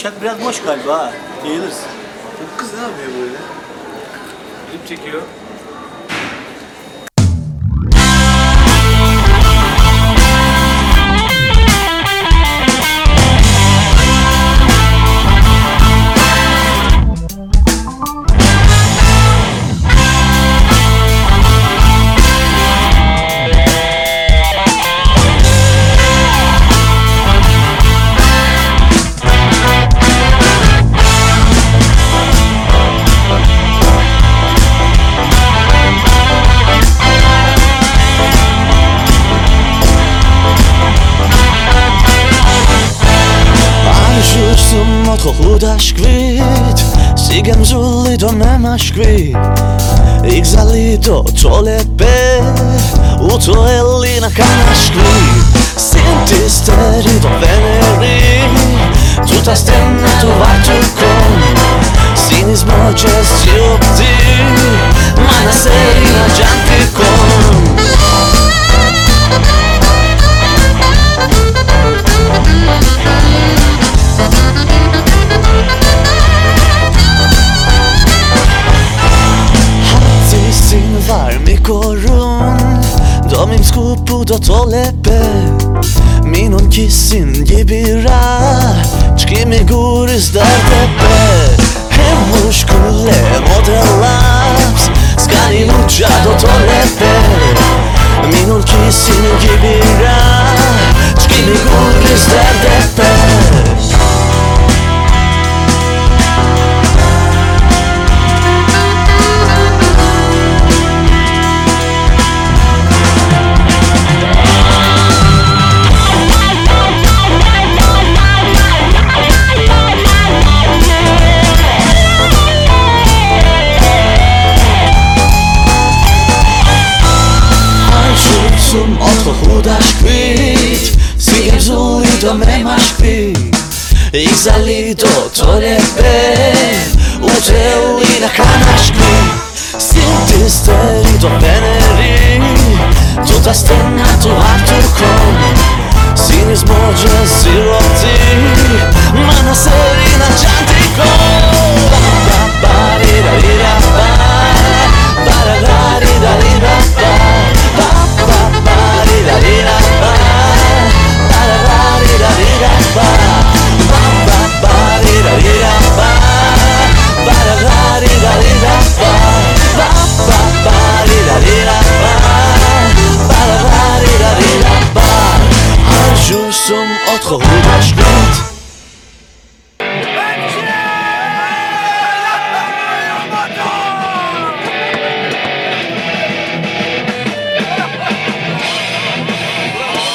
Uçak biraz boş galiba ha. Yayılırız. Bu kız ne yapıyor böyle? Klip çekiyor. ხოხლუ დაშკვით სიგემზული დო მემაშკვი იგზალი დო თოლებე უწოელი ნახანაშკვი სინტისტერი დო Samim skupudo to lepe Minon kisin gibi ra. Čki mi guri Ik zalito to lepe U teuli na kana škvit Sinti steri do veneri Tuta stena to hartukon Sin izmođe siroti ojos.